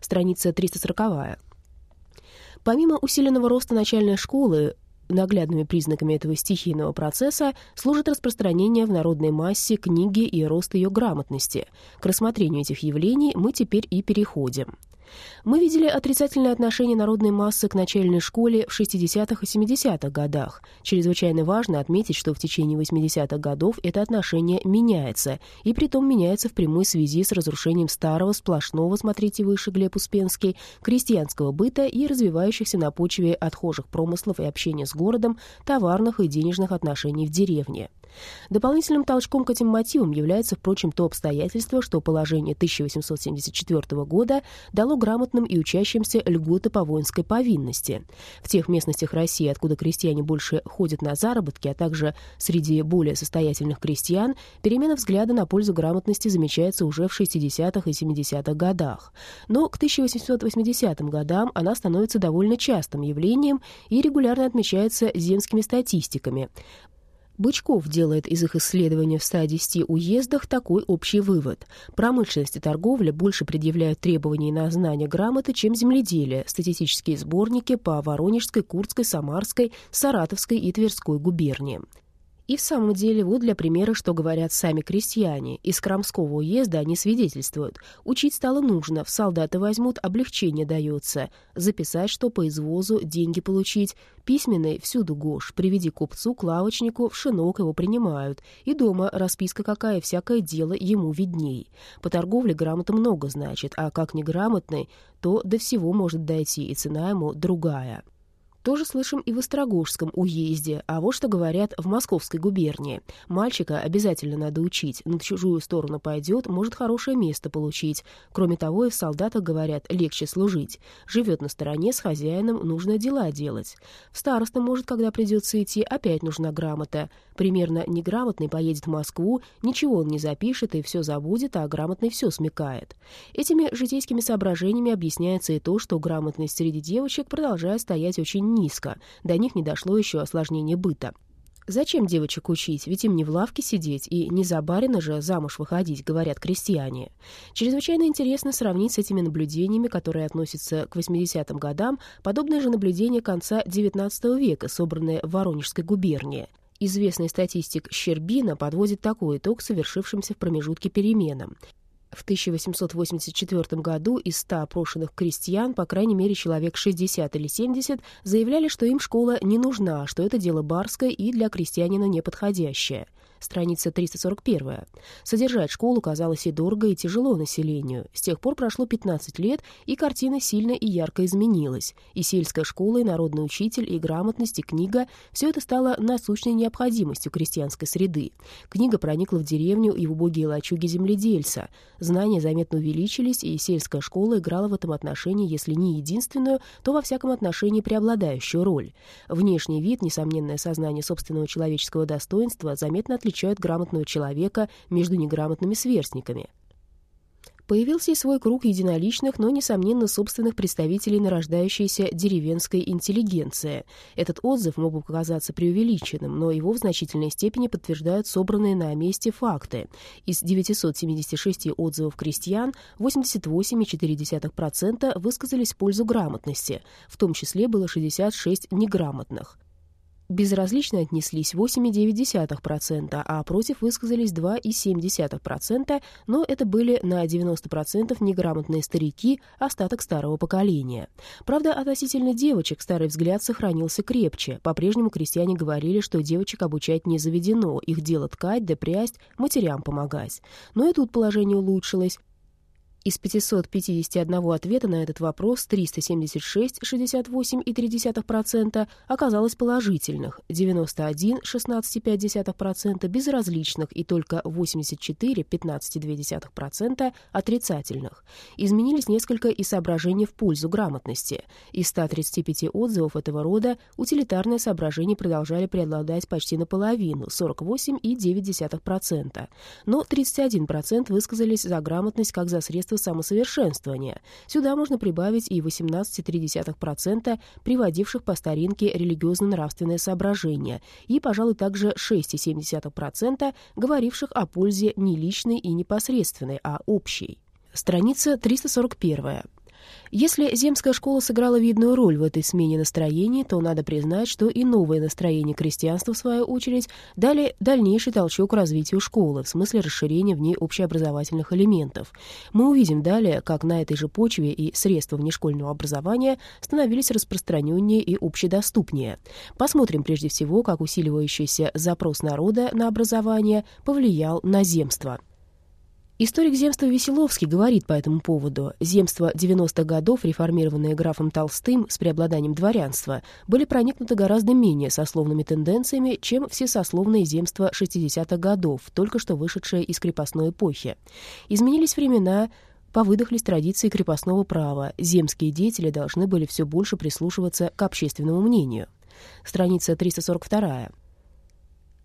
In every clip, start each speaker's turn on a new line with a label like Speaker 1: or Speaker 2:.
Speaker 1: Страница 340. Помимо усиленного роста начальной школы, наглядными признаками этого стихийного процесса служит распространение в народной массе книги и рост ее грамотности. К рассмотрению этих явлений мы теперь и переходим. Мы видели отрицательное отношение народной массы к начальной школе в 60-х и 70-х годах. Чрезвычайно важно отметить, что в течение 80-х годов это отношение меняется, и притом меняется в прямой связи с разрушением старого, сплошного, смотрите выше, Глеб Успенский, крестьянского быта и развивающихся на почве отхожих промыслов и общения с городом товарных и денежных отношений в деревне. Дополнительным толчком к этим мотивам является, впрочем, то обстоятельство, что положение 1874 года дало грамотным и учащимся льготы по воинской повинности. В тех местностях России, откуда крестьяне больше ходят на заработки, а также среди более состоятельных крестьян, перемена взгляда на пользу грамотности замечается уже в 60-х и 70-х годах. Но к 1880 годам она становится довольно частым явлением и регулярно отмечается земскими статистиками. Бычков делает из их исследования в 110 уездах такой общий вывод. Промышленность и торговля больше предъявляют требований на знание грамоты, чем земледелие. Статистические сборники по Воронежской, Курской, Самарской, Саратовской и Тверской губерниям. И в самом деле, вот для примера, что говорят сами крестьяне. Из Крамского уезда они свидетельствуют. Учить стало нужно, в солдаты возьмут, облегчение дается. Записать, что по извозу, деньги получить. Письменный всюду гош. Приведи купцу, к лавочнику, в шинок его принимают. И дома расписка какая, всякое дело ему видней. По торговле грамота много значит, а как неграмотный, то до всего может дойти, и цена ему другая. Тоже слышим и в Острогожском уезде, а вот что говорят в Московской губернии. Мальчика обязательно надо учить, на чужую сторону пойдет, может хорошее место получить. Кроме того, и в солдатах, говорят, легче служить. Живет на стороне, с хозяином нужно дела делать. В староста, может, когда придется идти, опять нужна грамота. Примерно неграмотный поедет в Москву, ничего он не запишет и все забудет, а грамотный все смекает. Этими житейскими соображениями объясняется и то, что грамотность среди девочек продолжает стоять очень низко. До них не дошло еще осложнение быта. Зачем девочек учить, ведь им не в лавке сидеть и не за барина же замуж выходить, говорят крестьяне. Чрезвычайно интересно сравнить с этими наблюдениями, которые относятся к 80-м годам, подобные же наблюдения конца XIX века, собранные в Воронежской губернии. Известный статистик Щербина подводит такой итог совершившимся в промежутке переменам. В 1884 году из 100 опрошенных крестьян, по крайней мере, человек 60 или 70 заявляли, что им школа не нужна, что это дело барское и для крестьянина неподходящее страница 341. Содержать школу казалось и дорого, и тяжело населению. С тех пор прошло 15 лет, и картина сильно и ярко изменилась. И сельская школа, и народный учитель, и грамотность, и книга — все это стало насущной необходимостью крестьянской среды. Книга проникла в деревню и в убогие лачуги земледельца. Знания заметно увеличились, и сельская школа играла в этом отношении, если не единственную, то во всяком отношении преобладающую роль. Внешний вид, несомненное сознание собственного человеческого достоинства заметно отличается отличают грамотного человека между неграмотными сверстниками. Появился и свой круг единоличных, но, несомненно, собственных представителей нарождающейся деревенской интеллигенции. Этот отзыв мог бы показаться преувеличенным, но его в значительной степени подтверждают собранные на месте факты. Из 976 отзывов крестьян 88,4% высказались в пользу грамотности, в том числе было 66 неграмотных безразлично отнеслись 8,9%, а против высказались 2,7%, но это были на 90% неграмотные старики, остаток старого поколения. Правда, относительно девочек старый взгляд сохранился крепче. По-прежнему крестьяне говорили, что девочек обучать не заведено, их дело ткать да прясть, матерям помогать. Но и тут положение улучшилось. Из 551 ответа на этот вопрос 376, 68,3% оказалось положительных, 91, 16,5% безразличных и только 84, 15,2% отрицательных. Изменились несколько и соображений в пользу грамотности. Из 135 отзывов этого рода утилитарные соображения продолжали преобладать почти наполовину, 48,9%. Но 31% высказались за грамотность как за средство средства самосовершенствования. Сюда можно прибавить и 18,3%, приводивших по старинке религиозно-нравственное соображение, и, пожалуй, также 6,7%, говоривших о пользе не личной и непосредственной, а общей. Страница 341. Если земская школа сыграла видную роль в этой смене настроений, то надо признать, что и новые настроения крестьянства, в свою очередь, дали дальнейший толчок развитию школы, в смысле расширения в ней общеобразовательных элементов. Мы увидим далее, как на этой же почве и средства внешкольного образования становились распространеннее и общедоступнее. Посмотрим прежде всего, как усиливающийся запрос народа на образование повлиял на земство. Историк земства Веселовский говорит по этому поводу. Земства 90-х годов, реформированные графом Толстым с преобладанием дворянства, были проникнуты гораздо менее сословными тенденциями, чем все сословные земства 60-х годов, только что вышедшие из крепостной эпохи. Изменились времена, повыдохлись традиции крепостного права, земские деятели должны были все больше прислушиваться к общественному мнению. Страница 342.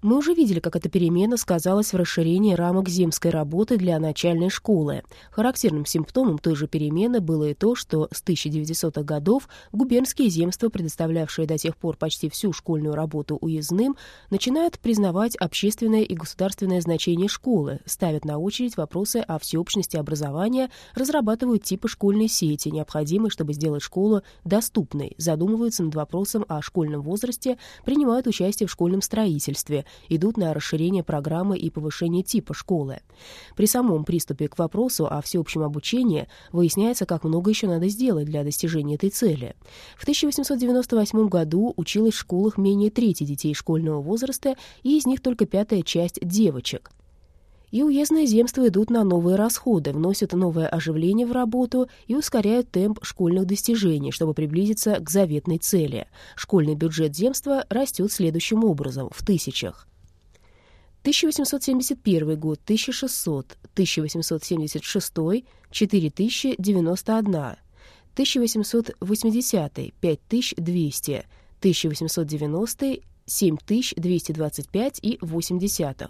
Speaker 1: Мы уже видели, как эта перемена сказалась в расширении рамок земской работы для начальной школы. Характерным симптомом той же перемены было и то, что с 1900-х годов губернские земства, предоставлявшие до тех пор почти всю школьную работу уездным, начинают признавать общественное и государственное значение школы, ставят на очередь вопросы о всеобщности образования, разрабатывают типы школьной сети, необходимые, чтобы сделать школу доступной, задумываются над вопросом о школьном возрасте, принимают участие в школьном строительстве, идут на расширение программы и повышение типа школы. При самом приступе к вопросу о всеобщем обучении выясняется, как много еще надо сделать для достижения этой цели. В 1898 году училось в школах менее трети детей школьного возраста, и из них только пятая часть девочек и уездные земства идут на новые расходы, вносят новое оживление в работу и ускоряют темп школьных достижений, чтобы приблизиться к заветной цели. Школьный бюджет земства растет следующим образом, в тысячах. 1871 год – 1600, 1876 – 4091, 1880 – 5200, 1890 – 7225 и 80.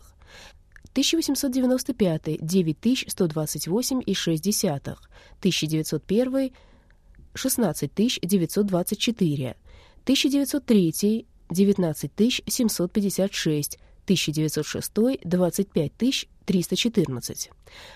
Speaker 1: 1895 — 9128,6, 1901 — 16924, 1903 — 19756, 1906 — 25 314.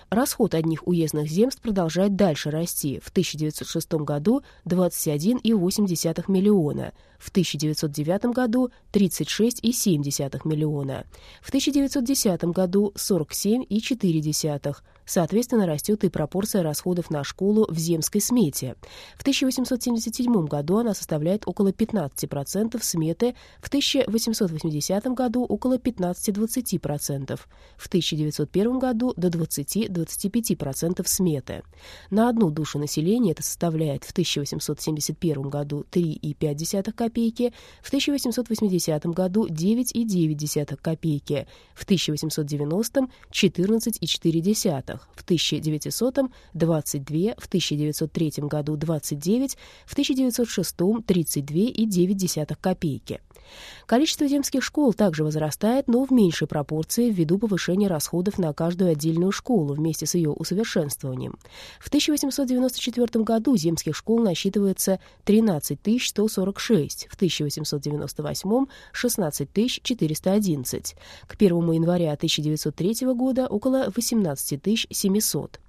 Speaker 1: Расход одних уездных земств продолжает дальше расти. В 1906 году 21,8 миллиона, в 1909 году 36,7 миллиона, в 1910 году 47,4 Соответственно, растет и пропорция расходов на школу в земской смете. В 1877 году она составляет около 15% сметы, в 1880 году около 15-20%, в 1901 году до 20-25% сметы. На одну душу населения это составляет в 1871 году 3,5 копейки, в 1880 году 9,9 копейки, в 1890 — 14,4 в 1900 — 22, в 1903 году 29, в 1906 — 32,9 копейки. Количество земских школ также возрастает, но в меньшей пропорции ввиду повышения расходов на каждую отдельную школу вместе с ее усовершенствованием. В 1894 году земских школ насчитывается 13 146, в 1898 — 16 411. К 1 января 1903 года около 18 700.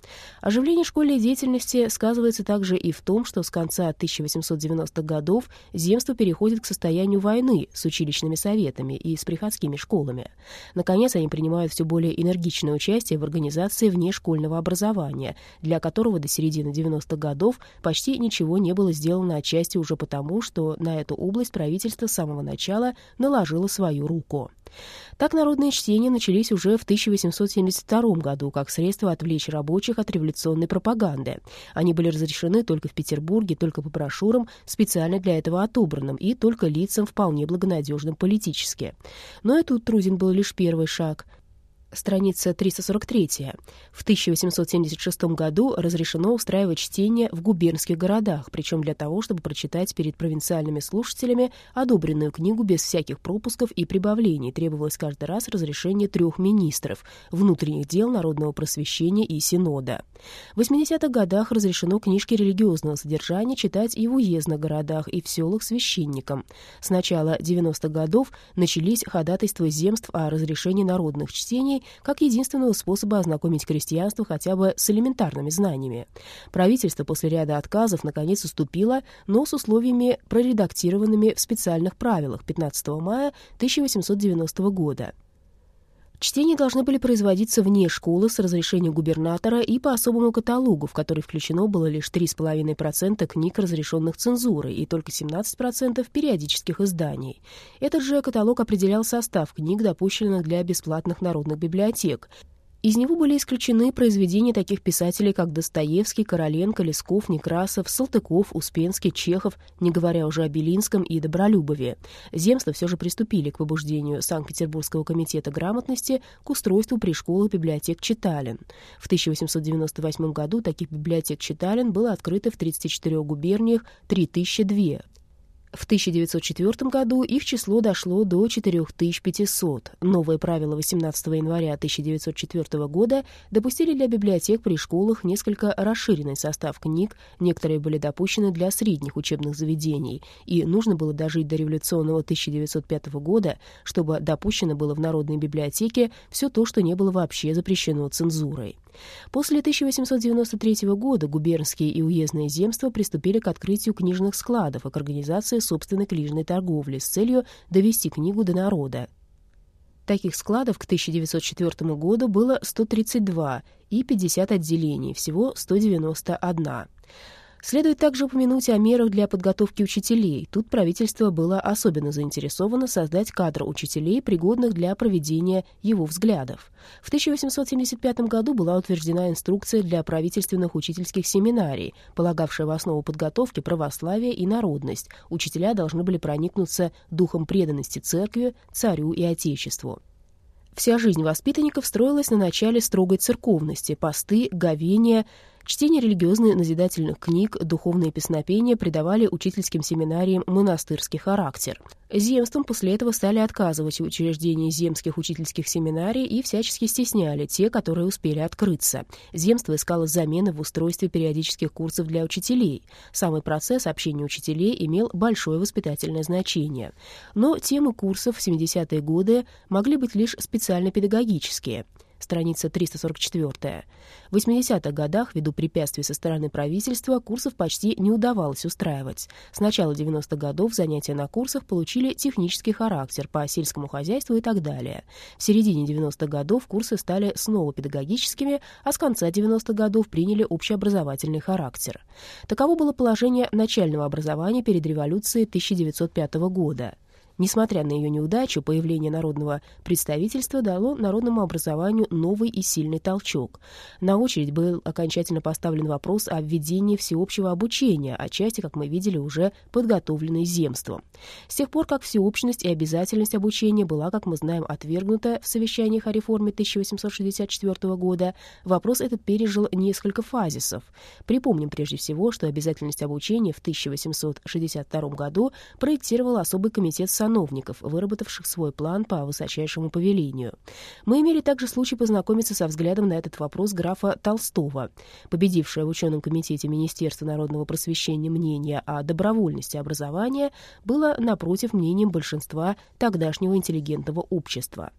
Speaker 1: Оживление школьной деятельности сказывается также и в том, что с конца 1890-х годов земство переходит к состоянию войны с училищными советами и с приходскими школами. Наконец, они принимают все более энергичное участие в организации внешкольного образования, для которого до середины 90-х годов почти ничего не было сделано отчасти уже потому, что на эту область правительство с самого начала наложило свою руку. Так народные чтения начались уже в 1872 году как средство отвлечь рабочих от революционной пропаганды. Они были разрешены только в Петербурге, только по брошюрам, специально для этого отобранным, и только лицам вполне благонадежным политически. Но и тут труден был лишь первый шаг — страница 343. В 1876 году разрешено устраивать чтение в губернских городах, причем для того, чтобы прочитать перед провинциальными слушателями одобренную книгу без всяких пропусков и прибавлений. Требовалось каждый раз разрешение трех министров внутренних дел, народного просвещения и синода. В 80-х годах разрешено книжки религиозного содержания читать и в уездных городах, и в селах священникам. С начала 90-х годов начались ходатайства земств о разрешении народных чтений как единственного способа ознакомить крестьянство хотя бы с элементарными знаниями. Правительство после ряда отказов наконец уступило, но с условиями, проредактированными в специальных правилах 15 мая 1890 года. Чтения должны были производиться вне школы с разрешения губернатора и по особому каталогу, в который включено было лишь 3,5% книг, разрешенных цензурой, и только 17% периодических изданий. Этот же каталог определял состав книг, допущенных для бесплатных народных библиотек, из него были исключены произведения таких писателей, как Достоевский, Короленко, Лесков, Некрасов, Салтыков, Успенский, Чехов, не говоря уже о Белинском и Добролюбове. Земства все же приступили к побуждению Санкт-Петербургского комитета грамотности к устройству при школах библиотек читален. В 1898 году таких библиотек читален было открыто в 34 губерниях 3002, в 1904 году их число дошло до 4500. Новые правила 18 января 1904 года допустили для библиотек при школах несколько расширенный состав книг, некоторые были допущены для средних учебных заведений, и нужно было дожить до революционного 1905 года, чтобы допущено было в Народной библиотеке все то, что не было вообще запрещено цензурой. После 1893 года губернские и уездные земства приступили к открытию книжных складов и к организации собственной книжной торговли с целью довести книгу до народа. Таких складов к 1904 году было 132 и 50 отделений, всего 191. Следует также упомянуть о мерах для подготовки учителей. Тут правительство было особенно заинтересовано создать кадр учителей, пригодных для проведения его взглядов. В 1875 году была утверждена инструкция для правительственных учительских семинарий, полагавшая в основу подготовки православие и народность. Учителя должны были проникнуться духом преданности церкви, царю и отечеству. Вся жизнь воспитанников строилась на начале строгой церковности, посты, говения, Чтение религиозных назидательных книг, духовные песнопения придавали учительским семинариям монастырский характер. Земством после этого стали отказывать в учреждении земских учительских семинарий и всячески стесняли те, которые успели открыться. Земство искало замены в устройстве периодических курсов для учителей. Самый процесс общения учителей имел большое воспитательное значение. Но темы курсов в 70-е годы могли быть лишь специально-педагогические — страница 344. В 80-х годах, ввиду препятствий со стороны правительства, курсов почти не удавалось устраивать. С начала 90-х годов занятия на курсах получили технический характер по сельскому хозяйству и так далее. В середине 90-х годов курсы стали снова педагогическими, а с конца 90-х годов приняли общеобразовательный характер. Таково было положение начального образования перед революцией 1905 года. Несмотря на ее неудачу, появление народного представительства дало народному образованию новый и сильный толчок. На очередь был окончательно поставлен вопрос о введении всеобщего обучения, отчасти, как мы видели, уже подготовленной земством. С тех пор, как всеобщность и обязательность обучения была, как мы знаем, отвергнута в совещаниях о реформе 1864 года, вопрос этот пережил несколько фазисов. Припомним прежде всего, что обязательность обучения в 1862 году проектировал особый комитет САН сановников, выработавших свой план по высочайшему повелению. Мы имели также случай познакомиться со взглядом на этот вопрос графа Толстого. Победившее в ученом комитете Министерства народного просвещения мнение о добровольности образования было, напротив, мнением большинства тогдашнего интеллигентного общества.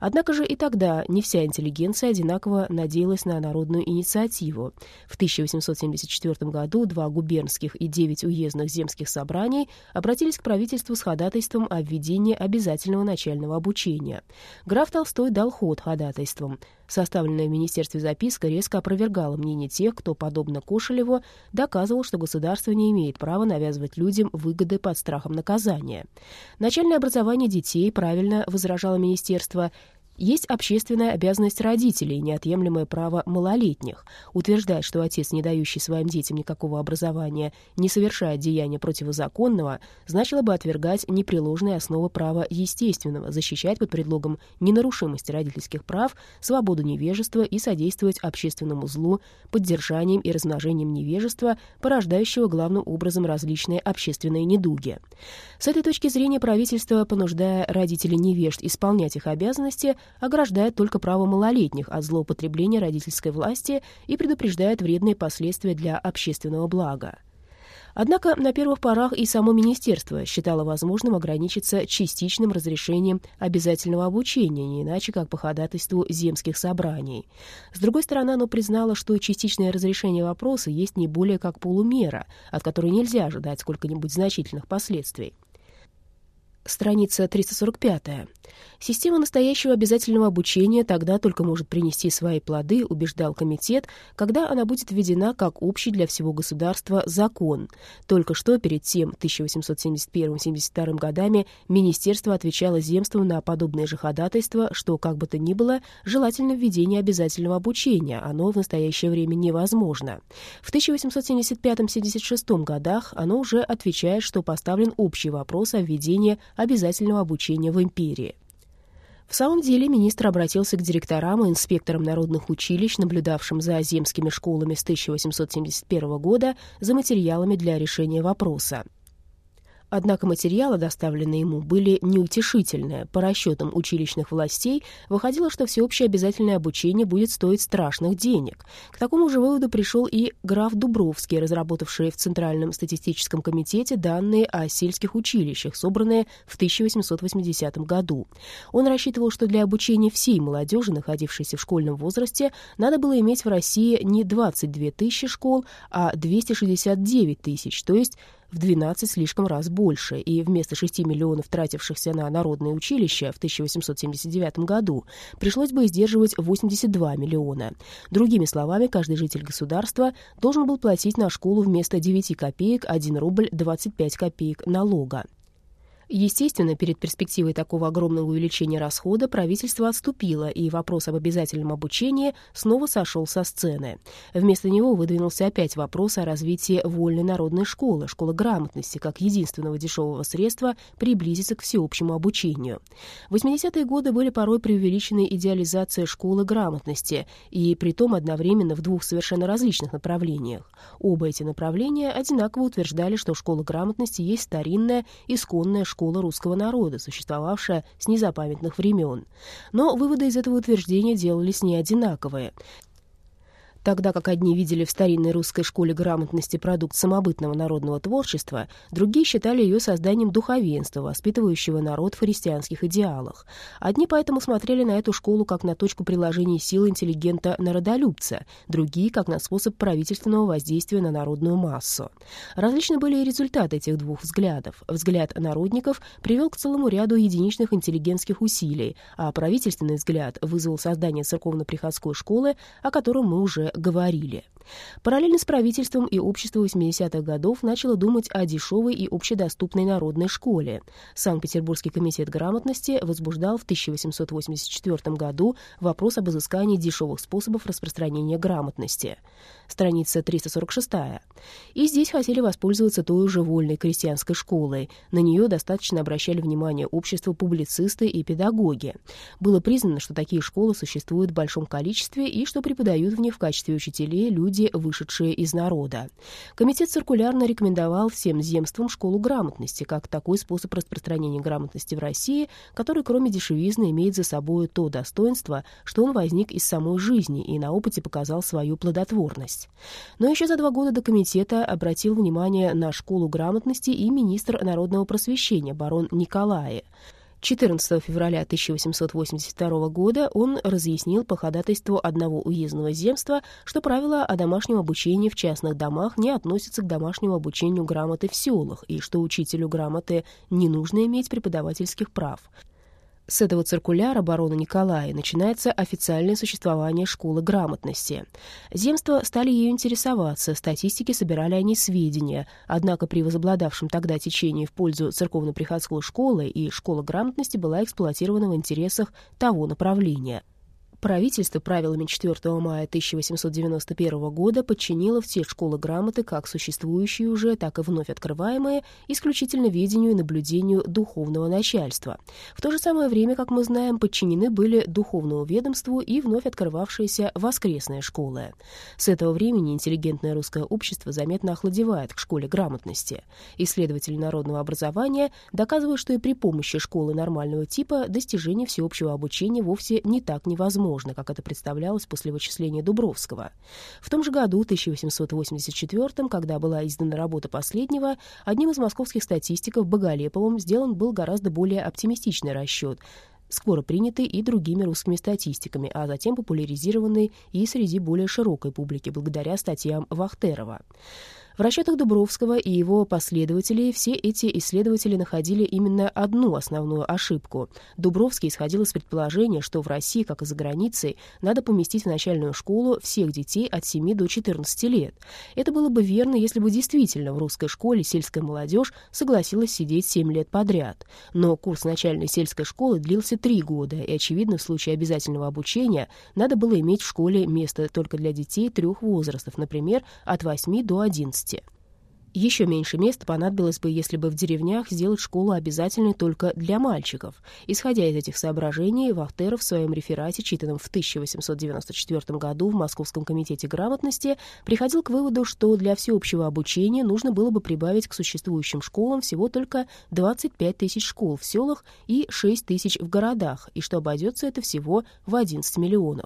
Speaker 1: Однако же и тогда не вся интеллигенция одинаково надеялась на народную инициативу. В 1874 году два губернских и девять уездных земских собраний обратились к правительству с ходатайством о введении обязательного начального обучения. Граф Толстой дал ход ходатайствам. Составленная в Министерстве записка резко опровергала мнение тех, кто, подобно Кошелеву, доказывал, что государство не имеет права навязывать людям выгоды под страхом наказания. Начальное образование детей, правильно возражало Министерство, есть общественная обязанность родителей, неотъемлемое право малолетних. Утверждать, что отец, не дающий своим детям никакого образования, не совершает деяния противозаконного, значило бы отвергать непреложные основы права естественного, защищать под предлогом ненарушимости родительских прав свободу невежества и содействовать общественному злу поддержанием и размножением невежества, порождающего главным образом различные общественные недуги. С этой точки зрения правительство, понуждая родителей невежд исполнять их обязанности, ограждает только право малолетних от злоупотребления родительской власти и предупреждает вредные последствия для общественного блага. Однако на первых порах и само министерство считало возможным ограничиться частичным разрешением обязательного обучения, не иначе как по ходатайству земских собраний. С другой стороны, оно признало, что частичное разрешение вопроса есть не более как полумера, от которой нельзя ожидать сколько-нибудь значительных последствий. Страница 345. Система настоящего обязательного обучения тогда только может принести свои плоды, убеждал комитет, когда она будет введена как общий для всего государства закон. Только что перед тем, 1871-72 годами, министерство отвечало земствам на подобные же ходатайства, что, как бы то ни было, желательно введение обязательного обучения, оно в настоящее время невозможно. В 1875-76 годах оно уже отвечает, что поставлен общий вопрос о введении обязательного обучения в империи. В самом деле министр обратился к директорам и инспекторам народных училищ, наблюдавшим за земскими школами с 1871 года, за материалами для решения вопроса. Однако материалы, доставленные ему, были неутешительные. По расчетам училищных властей выходило, что всеобщее обязательное обучение будет стоить страшных денег. К такому же выводу пришел и граф Дубровский, разработавший в Центральном статистическом комитете данные о сельских училищах, собранные в 1880 году. Он рассчитывал, что для обучения всей молодежи, находившейся в школьном возрасте, надо было иметь в России не 22 тысячи школ, а 269 тысяч, то есть в 12 слишком раз больше, и вместо 6 миллионов, тратившихся на народные училища в 1879 году, пришлось бы издерживать 82 миллиона. Другими словами, каждый житель государства должен был платить на школу вместо 9 копеек 1 рубль 25 копеек налога. Естественно, перед перспективой такого огромного увеличения расхода правительство отступило, и вопрос об обязательном обучении снова сошел со сцены. Вместо него выдвинулся опять вопрос о развитии вольной народной школы, школы грамотности, как единственного дешевого средства приблизиться к всеобщему обучению. В 80-е годы были порой преувеличены идеализация школы грамотности, и притом одновременно в двух совершенно различных направлениях. Оба эти направления одинаково утверждали, что школа грамотности есть старинная, исконная школа, школа русского народа, существовавшая с незапамятных времен. Но выводы из этого утверждения делались не одинаковые. Тогда как одни видели в старинной русской школе грамотности продукт самобытного народного творчества, другие считали ее созданием духовенства, воспитывающего народ в христианских идеалах. Одни поэтому смотрели на эту школу как на точку приложения сил интеллигента-народолюбца, другие — как на способ правительственного воздействия на народную массу. Различны были и результаты этих двух взглядов. Взгляд народников привел к целому ряду единичных интеллигентских усилий, а правительственный взгляд вызвал создание церковно-приходской школы, о котором мы уже говорили. Параллельно с правительством и общество 80-х годов начало думать о дешевой и общедоступной народной школе. Санкт-Петербургский комитет грамотности возбуждал в 1884 году вопрос об изыскании дешевых способов распространения грамотности. Страница 346. И здесь хотели воспользоваться той же вольной крестьянской школой. На нее достаточно обращали внимание общество публицисты и педагоги. Было признано, что такие школы существуют в большом количестве и что преподают в них в качестве учителей люди, вышедшие из народа. Комитет циркулярно рекомендовал всем земствам школу грамотности как такой способ распространения грамотности в России, который, кроме дешевизны, имеет за собой то достоинство, что он возник из самой жизни и на опыте показал свою плодотворность. Но еще за два года до комитета обратил внимание на школу грамотности и министр народного просвещения барон Николаи. 14 февраля 1882 года он разъяснил по ходатайству одного уездного земства, что правила о домашнем обучении в частных домах не относятся к домашнему обучению грамоты в селах и что учителю грамоты не нужно иметь преподавательских прав. С этого циркуляра барона Николая начинается официальное существование школы грамотности. Земства стали ею интересоваться, статистики собирали они сведения, однако при возобладавшем тогда течении в пользу церковно-приходской школы и школа грамотности была эксплуатирована в интересах того направления — Правительство правилами 4 мая 1891 года подчинило все школы грамоты, как существующие уже, так и вновь открываемые, исключительно ведению и наблюдению духовного начальства. В то же самое время, как мы знаем, подчинены были духовному ведомству и вновь открывавшиеся воскресные школы. С этого времени интеллигентное русское общество заметно охладевает к школе грамотности. Исследователи народного образования доказывают, что и при помощи школы нормального типа достижение всеобщего обучения вовсе не так невозможно невозможно, как это представлялось после вычисления Дубровского. В том же году, 1884, когда была издана работа последнего, одним из московских статистиков Боголеповым сделан был гораздо более оптимистичный расчет — скоро принятый и другими русскими статистиками, а затем популяризированный и среди более широкой публики благодаря статьям Вахтерова. В расчетах Дубровского и его последователей все эти исследователи находили именно одну основную ошибку. Дубровский исходил из предположения, что в России, как и за границей, надо поместить в начальную школу всех детей от 7 до 14 лет. Это было бы верно, если бы действительно в русской школе сельская молодежь согласилась сидеть 7 лет подряд. Но курс начальной сельской школы длился 3 года, и, очевидно, в случае обязательного обучения надо было иметь в школе место только для детей трех возрастов, например, от 8 до 11. Еще меньше места понадобилось бы, если бы в деревнях сделать школу обязательной только для мальчиков. Исходя из этих соображений, Вахтеров в своем реферате, читанном в 1894 году в Московском комитете грамотности, приходил к выводу, что для всеобщего обучения нужно было бы прибавить к существующим школам всего только 25 тысяч школ в селах и 6 тысяч в городах, и что обойдется это всего в 11 миллионов.